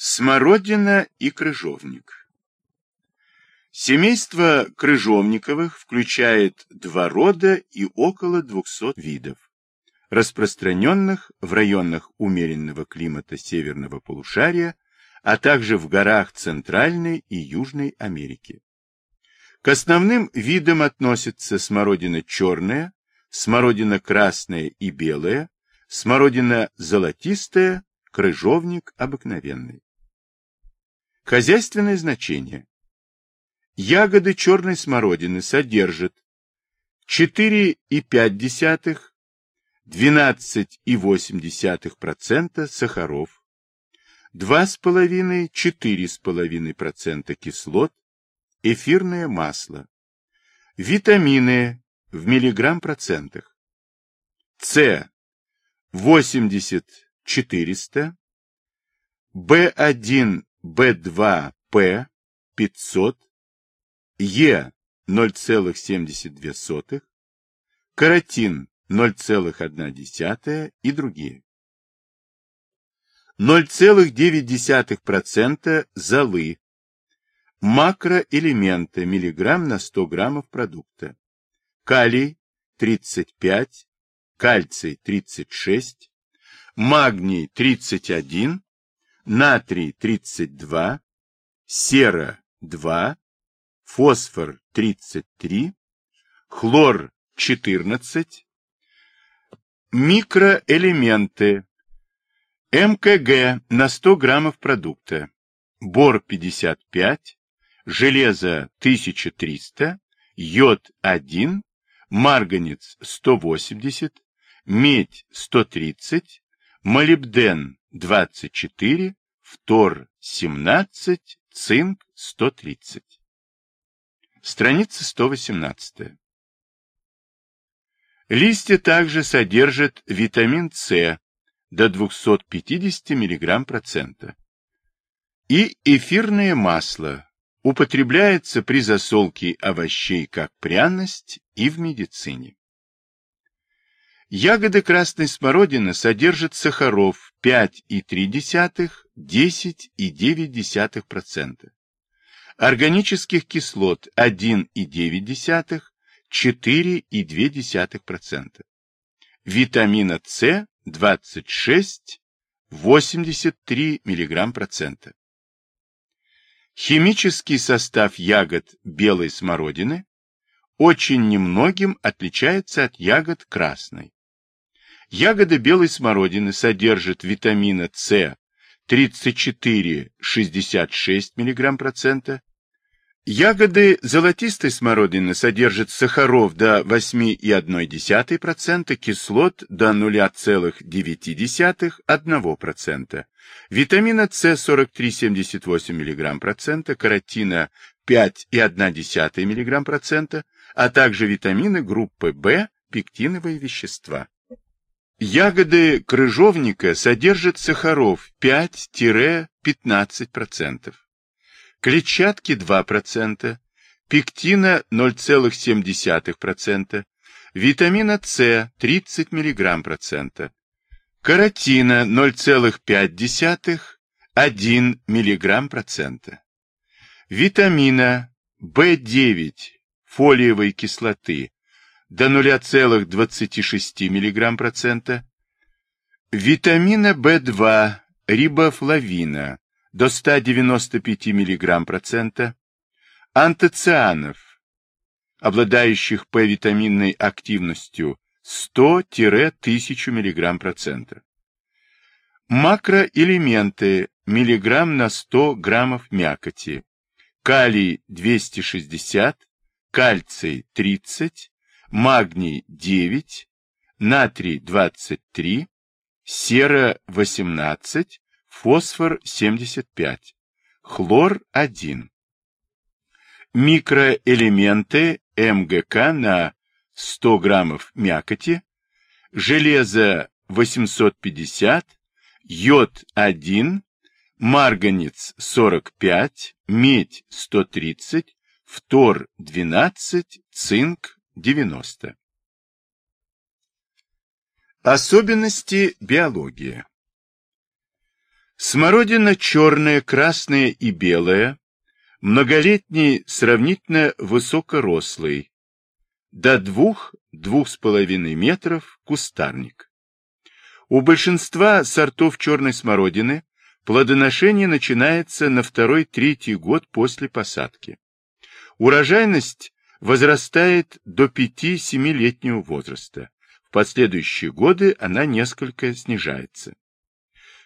Смородина и крыжовник. Семейство крыжовниковых включает два рода и около 200 видов, распространенных в районах умеренного климата северного полушария, а также в горах Центральной и Южной Америки. К основным видам относятся смородина черная, смородина красная и белая, смородина золотистая, крыжовник обыкновенный. Хозяйственное значение. Ягоды черной смородины содержат 4,5-12,8% сахаров, 2,5-4,5% кислот, эфирное масло, витамины в миллиграмм-процентах, С 80-400, В1 B2P 500, Е 0,72, каротин 0,1 и другие. 0,9% золы, макроэлементы миллиграмм на 100 граммов продукта, калий 35, кальций 36, магний 31, натрий 32, сера 2, фосфор 33, хлор 14, микроэлементы. МКГ на 100 граммов продукта, бор 55, железо 1300, йод 1, марганец 180, медь 130, молибден 24, фтор 17, цинк 130. Страница 118. Листья также содержат витамин С до 250 мг процента. И эфирное масло употребляется при засолке овощей как пряность и в медицине. Ягоды красной смородины содержат сахаров 5,3-10,9%, органических кислот 1,9-4,2%, витамина С 26-83 мг%. Химический состав ягод белой смородины очень немногим отличается от ягод красной. Ягоды белой смородины содержат витамина С 34-66 мг%. Ягоды золотистой смородины содержат сахаров до 8,1%, кислот до 0,9%, витамина С 43,78 мг%, каротина 5,1 мг%, а также витамины группы В, пектиновые вещества. Ягоды крыжовника содержат сахаров 5-15%, клетчатки 2%, пектина 0,7%, витамина С 30 мг%, каротина 0,5-1 мг%, витамина В9 фолиевой кислоты до 0,26 мг%, витамина В2 рибофлавина до 195 мг%, антоцианов, обладающих П-витаминной активностью 100-1000 мг%. Макроэлементы миллиграмм на 100 граммов мякоти, калий 260, кальций 30, магний 9, натрий 23, сера 18, фосфор 75, хлор 1. Микроэлементы МГК на 100 граммов мякоти, железо 850, йод 1, марганец 45, медь 130, фтор 12, цинк 90. Особенности биологии. Смородина черная, красная и белая, многолетний, сравнительно высокорослый, до двух-двух с половиной метров кустарник. У большинства сортов черной смородины плодоношение начинается на второй-третий год после посадки. Урожайность возрастает до 5-7-летнего возраста. В последующие годы она несколько снижается.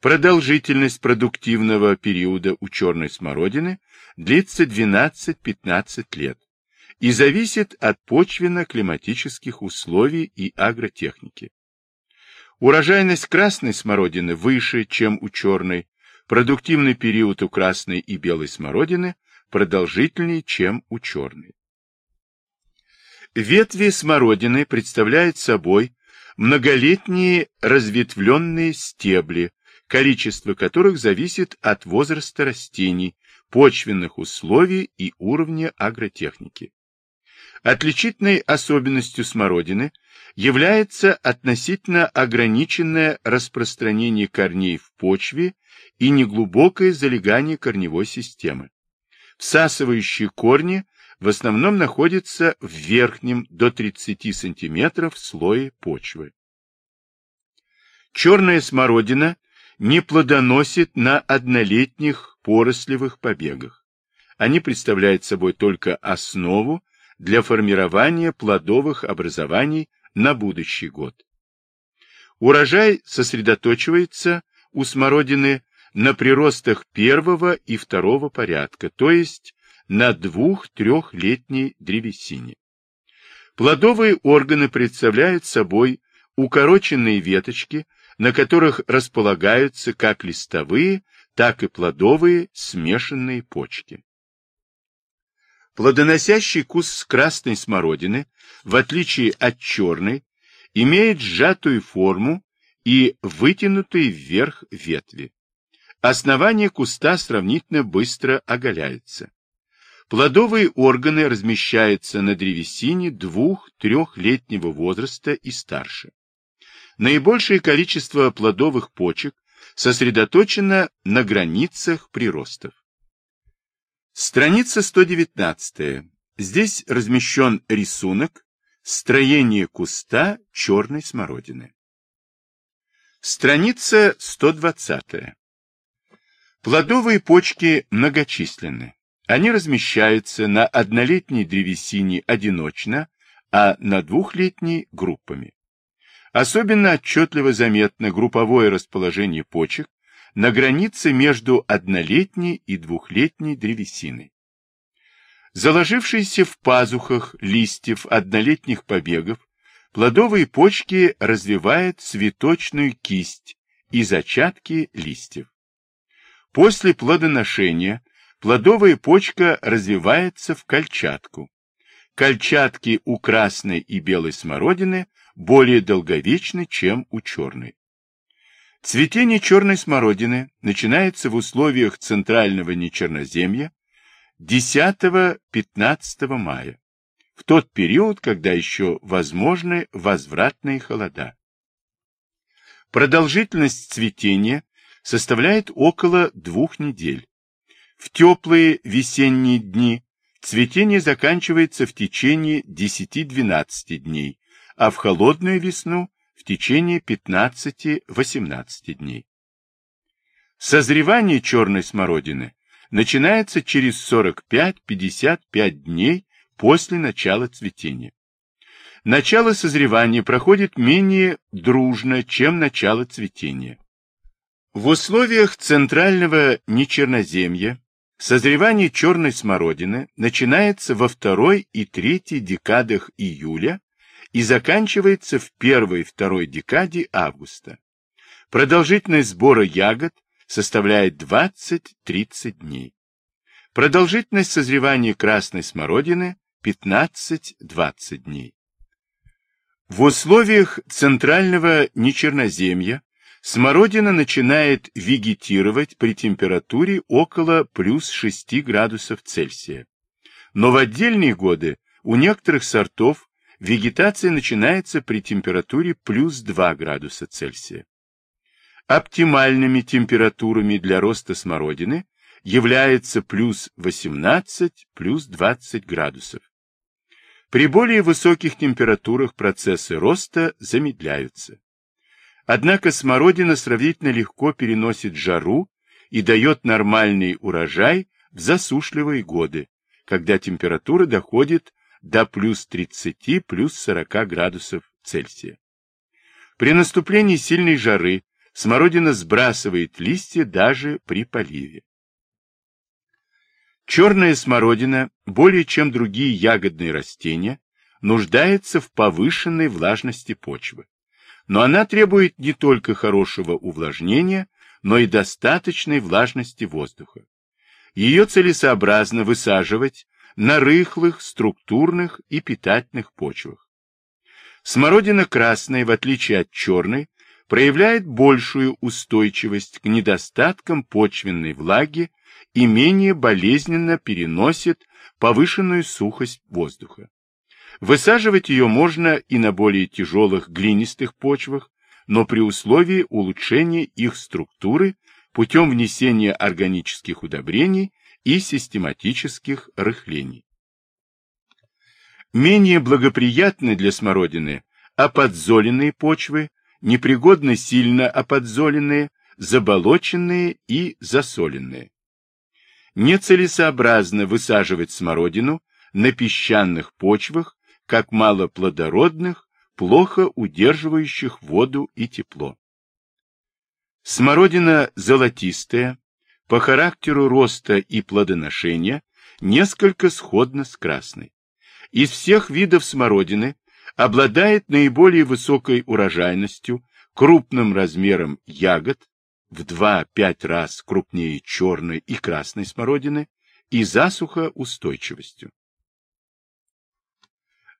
Продолжительность продуктивного периода у черной смородины длится 12-15 лет и зависит от почвенно-климатических условий и агротехники. Урожайность красной смородины выше, чем у черной, продуктивный период у красной и белой смородины продолжительнее, чем у черной. Ветви смородины представляют собой многолетние разветвленные стебли, количество которых зависит от возраста растений, почвенных условий и уровня агротехники. Отличительной особенностью смородины является относительно ограниченное распространение корней в почве и неглубокое залегание корневой системы. Всасывающие корни в основном находятся в верхнем до 30 см слое почвы. Черная смородина не плодоносит на однолетних порослевых побегах. Они представляют собой только основу для формирования плодовых образований на будущий год. Урожай сосредоточивается у смородины на приростах первого и второго порядка, то есть на двух-трехлетней древесине. Плодовые органы представляют собой укороченные веточки, на которых располагаются как листовые, так и плодовые смешанные почки. Плодоносящий куст красной смородины, в отличие от черной, имеет сжатую форму и вытянутые вверх ветви. Основание куста сравнительно быстро оголяется. Плодовые органы размещаются на древесине двух-трехлетнего возраста и старше. Наибольшее количество плодовых почек сосредоточено на границах приростов. Страница 119. Здесь размещен рисунок строения куста черной смородины. Страница 120. Плодовые почки многочисленны. Они размещаются на однолетней древесине одиночно, а на двухлетней группами. Особенно отчетливо заметно групповое расположение почек на границе между однолетней и двухлетней древесиной. Заложившиеся в пазухах листьев однолетних побегов, плодовые почки развивают цветочную кисть и зачатки листьев. После плодоношения плодовая почка развивается в кольчатку. Кольчатки у красной и белой смородины более долговечны, чем у черной. Цветение черной смородины начинается в условиях центрального нечерноземья 10-15 мая, в тот период, когда еще возможны возвратные холода. Продолжительность цветения составляет около двух недель. В теплые весенние дни цветение заканчивается в течение 10-12 дней, а в холодную весну в течение 15-18 дней. Созревание черной смородины начинается через 45-55 дней после начала цветения. Начало созревания проходит менее дружно, чем начало цветения. В условиях центрального нечерноземья созревание черной смородины начинается во второй и третьей декадах июля и заканчивается в первой-второй декаде августа. Продолжительность сбора ягод составляет 20-30 дней. Продолжительность созревания красной смородины 15-20 дней. В условиях центрального нечерноземья смородина начинает вегетировать при температуре около плюс 6 градусов Цельсия. Но в отдельные годы у некоторых сортов Вегетация начинается при температуре плюс 2 градуса Цельсия. Оптимальными температурами для роста смородины является плюс 18, плюс 20 градусов. При более высоких температурах процессы роста замедляются. Однако смородина сравнительно легко переносит жару и дает нормальный урожай в засушливые годы, когда температура доходит до плюс 30, плюс 40 градусов Цельсия. При наступлении сильной жары смородина сбрасывает листья даже при поливе. Черная смородина, более чем другие ягодные растения, нуждается в повышенной влажности почвы. Но она требует не только хорошего увлажнения, но и достаточной влажности воздуха. Ее целесообразно высаживать на рыхлых, структурных и питательных почвах. Смородина красная, в отличие от черной, проявляет большую устойчивость к недостаткам почвенной влаги и менее болезненно переносит повышенную сухость воздуха. Высаживать ее можно и на более тяжелых глинистых почвах, но при условии улучшения их структуры путем внесения органических удобрений и систематических рыхлений. Менее благоприятны для смородины оподзоленные почвы, непригодны сильно оподзоленные, заболоченные и засоленные. Нецелесообразно высаживать смородину на песчаных почвах, как малоплодородных, плохо удерживающих воду и тепло. Смородина золотистая, по характеру роста и плодоношения несколько сходна с красной. Из всех видов смородины обладает наиболее высокой урожайностью, крупным размером ягод, в 2-5 раз крупнее черной и красной смородины, и засухоустойчивостью.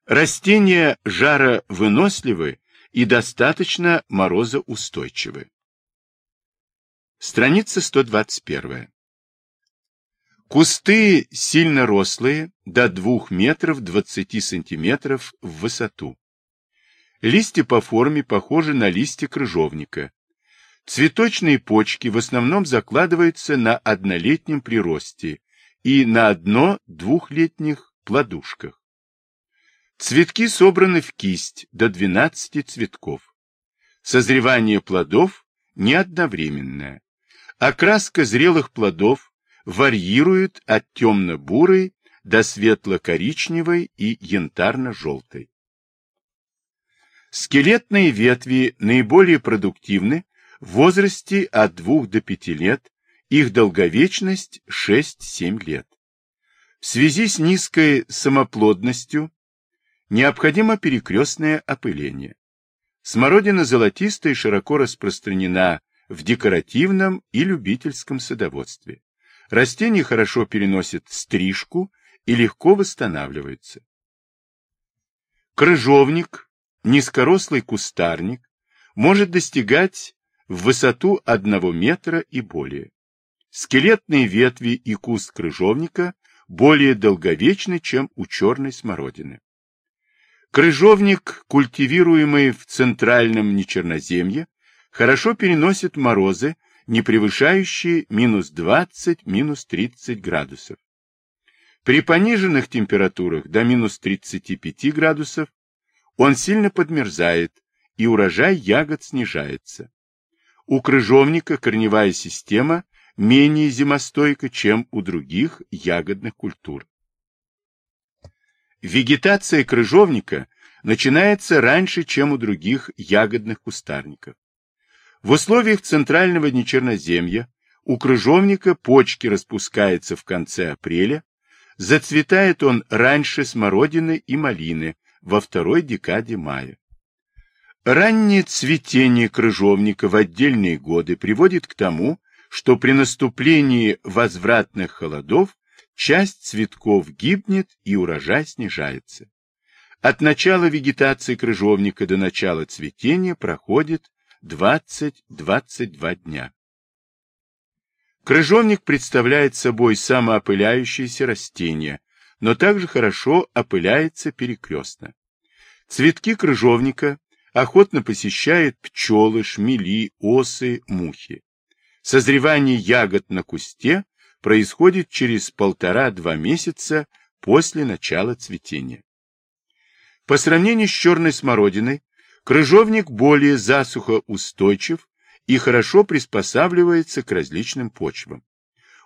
Растения жаровыносливы и достаточно морозоустойчивы. Страница 121. Кусты сильно рослые, до 2 метров 20 сантиметров в высоту. Листья по форме похожи на листья крыжовника. Цветочные почки в основном закладываются на однолетнем приросте и на одно-двухлетних плодушках. Цветки собраны в кисть до 12 цветков. Созревание плодов не одновременное. Окраска зрелых плодов варьирует от темно-бурой до светло-коричневой и янтарно-желтой. Скелетные ветви наиболее продуктивны в возрасте от 2 до 5 лет, их долговечность 6-7 лет. В связи с низкой самоплодностью необходимо перекрестное опыление. Смородина золотистая широко распространена в декоративном и любительском садоводстве. Растение хорошо переносит стрижку и легко восстанавливается. Крыжовник, низкорослый кустарник, может достигать в высоту одного метра и более. Скелетные ветви и куст крыжовника более долговечны, чем у черной смородины. Крыжовник, культивируемый в центральном нечерноземье, хорошо переносит морозы, не превышающие минус 20, минус 30 градусов. При пониженных температурах до минус 35 градусов он сильно подмерзает, и урожай ягод снижается. У крыжовника корневая система менее зимостойка, чем у других ягодных культур. Вегетация крыжовника начинается раньше, чем у других ягодных кустарников. В условиях центрального нечерноземья у крыжовника почки распускаются в конце апреля, зацветает он раньше смородины и малины во второй декаде мая. Раннее цветение крыжовника в отдельные годы приводит к тому, что при наступлении возвратных холодов часть цветков гибнет и урожай снижается. От начала вегетации крыжовника до начала цветения проходит 20-22 дня. Крыжовник представляет собой самоопыляющееся растение, но также хорошо опыляется перекрестно. Цветки крыжовника охотно посещают пчелы, шмели, осы, мухи. Созревание ягод на кусте происходит через полтора-два месяца после начала цветения. По сравнению с черной смородиной, крыжовник более засухоустойчив и хорошо приспосабливается к различным почвам.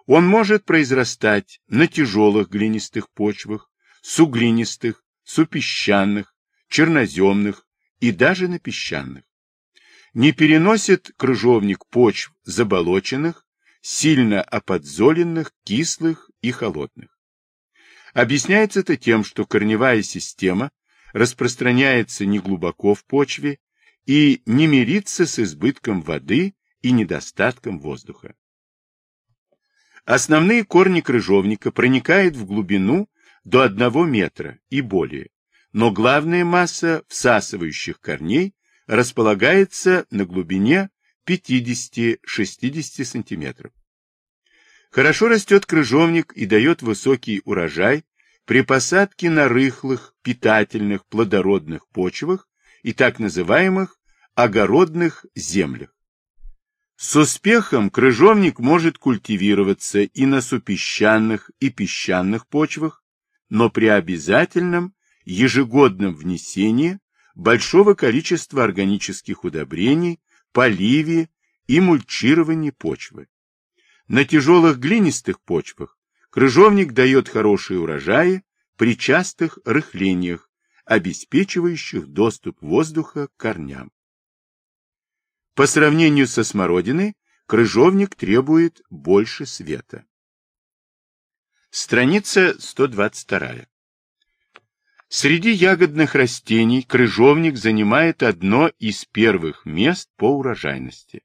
Он может произрастать на тяжелых глинистых почвах, суглинистых, супесчаных, черноземных и даже на песчаных. Не переносит крыжовник почв заболоченных, сильно оподзоленных, кислых и холодных. Объясняется это тем, что корневая система распространяется неглубоко в почве и не мирится с избытком воды и недостатком воздуха. Основные корни крыжовника проникают в глубину до 1 метра и более, но главная масса всасывающих корней располагается на глубине 50-60 сантиметров. Хорошо растет крыжовник и дает высокий урожай при посадке на рыхлых, питательных, плодородных почвах и так называемых огородных землях. С успехом крыжовник может культивироваться и на супесчаных и песчаных почвах, но при обязательном ежегодном внесении большого количества органических удобрений, поливе и мульчировании почвы. На тяжелых глинистых почвах крыжовник дает хорошие урожаи при частых рыхлениях, обеспечивающих доступ воздуха к корням. По сравнению со смородиной, крыжовник требует больше света. Страница 122. Среди ягодных растений крыжовник занимает одно из первых мест по урожайности.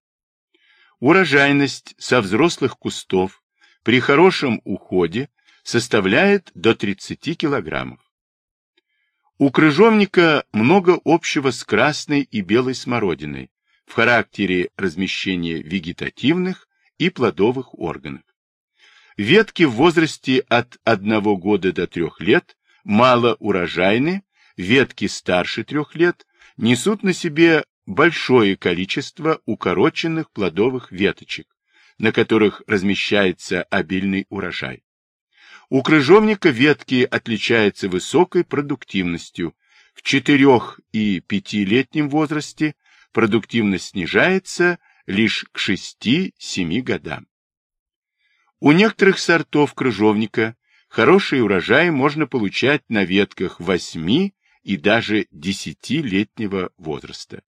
Урожайность со взрослых кустов при хорошем уходе составляет до 30 килограммов. У крыжовника много общего с красной и белой смородиной в характере размещения вегетативных и плодовых органов. Ветки в возрасте от 1 года до 3 лет мало урожайны, ветки старше 3 лет несут на себе большое количество укороченных плодовых веточек, на которых размещается обильный урожай. У крыжовника ветки отличаются высокой продуктивностью. В 4 и 5-летнем возрасте продуктивность снижается лишь к 6-7 годам. У некоторых сортов крыжовника хороший урожай можно получать на ветках 8 и даже 10-летнего возраста.